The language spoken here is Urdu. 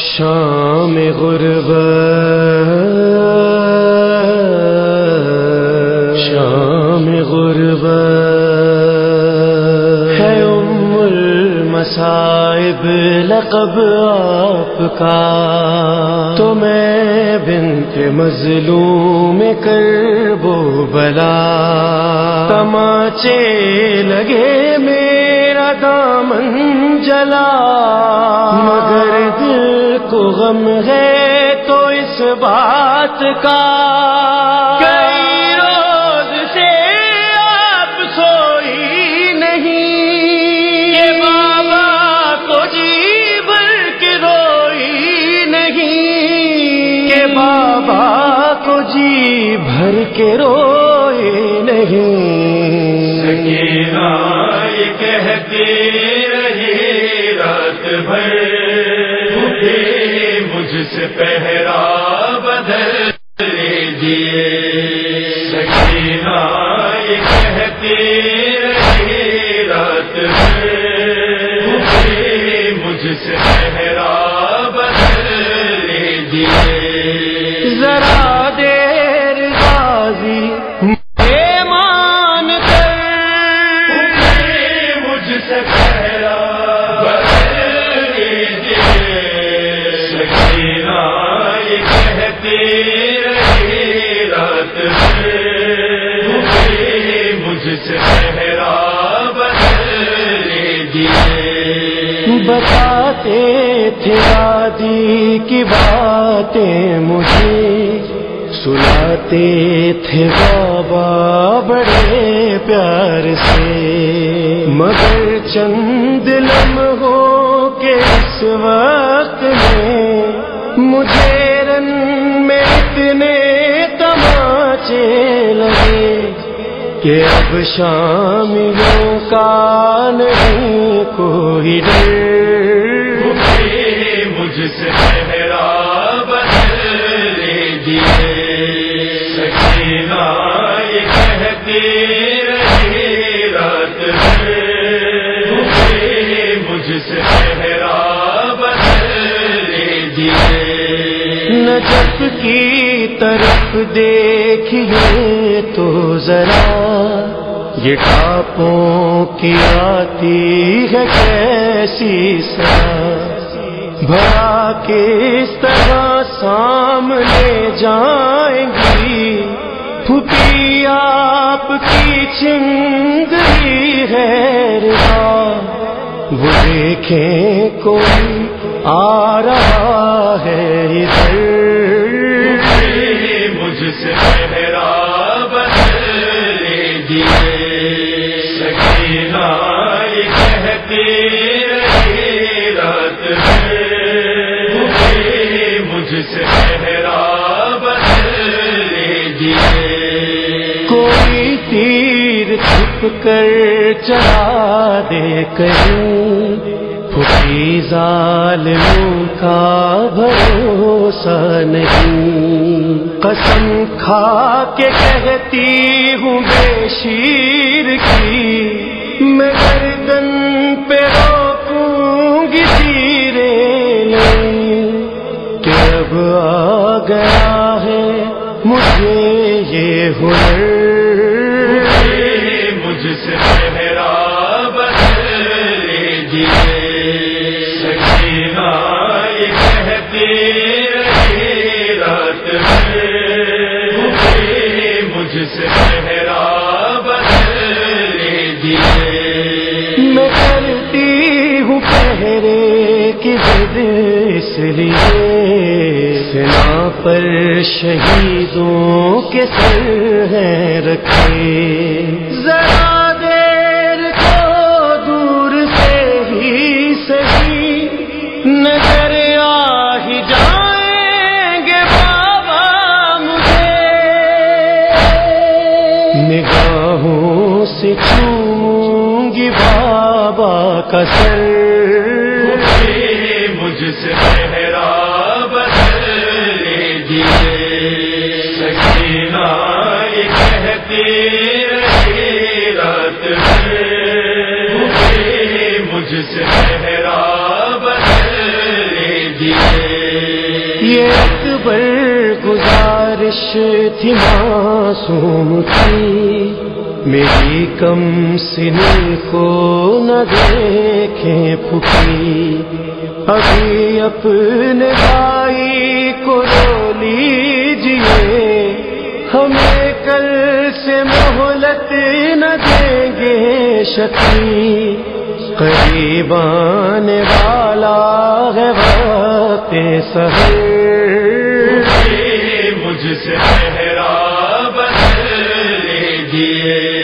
شام غرب شام غرب ہے ام المصائب لقب آپ کا۔ تو میں بنت مظلوم کر بو بلا۔ تماچے لگے میرا دامن جلا۔ مگر غم ہے تو اس بات کا۔ کئی روز سے آپ سوئی نہیں۔ یہ بابا کو جی بھر کے روئی نہیں۔ کہ بابا کو جی بھر کے روئے نہیں۔ سکینہ یہ کہتی رہی رات بھر۔ سے پہرا بدل لیجیے۔ سکینہ یہ کہتی رہی رات بھر مجھ سے پہرا بدل لیجیے۔ ذرا دیر بازی مجھ سے مجھ سے بتاتے تھے دادی کی باتیں مجھے۔ سناتے تھے بابا بڑے پیار سے۔ مگر چند لمحوں کے اس وقت میں مجھے تماچے لگے کہ اب شاملوں کا نہیں کوئی ڈر۔ مجھ سے مجھ سے پہرا بدل لیجیے نجف کی طرف دیکھیے تو ذرا۔ یہ ٹاپوں کی آتی ہے کیسی سا۔ بھرا کس طرح سامنے جائیں گی۔ پھپی آپ کی چنگری ہے وہ دیکھیں کوئی آ رہا ہے ادھر۔ میں بدل لیجیے کوئی تیر چھپ کر چلا دے کہیں پھکی ظالموں کا بھروسہ نہیں۔ قسم کھا کے کہتی ہوں، بے شیر گیا ہے مجھے یہ ہنر۔ مجھ سے سکینہ یہ رات میں۔ مجھ سے میں کرتی ہوں پہرے کی ضد اس لیے۔ پر شہیدوں کے سر ہیں رکھے۔ ذرا دیر کو دور سے ہی سہی نظر آ ہی جائیں گے بابا مجھے۔ نگاہوں سے چوں گی بابا کا سر۔ مجھ سے پہرا گزارش تھی معصوم کی میری کم سنی کو نہ دیکھیں پھکی ابھی اپنے بھائی کو رو لیجیے ہمیں کل سے مہلت نہ دیں گے شکی قریبان والا ہے وقت سہر۔ مجھ سے بدل لیجیے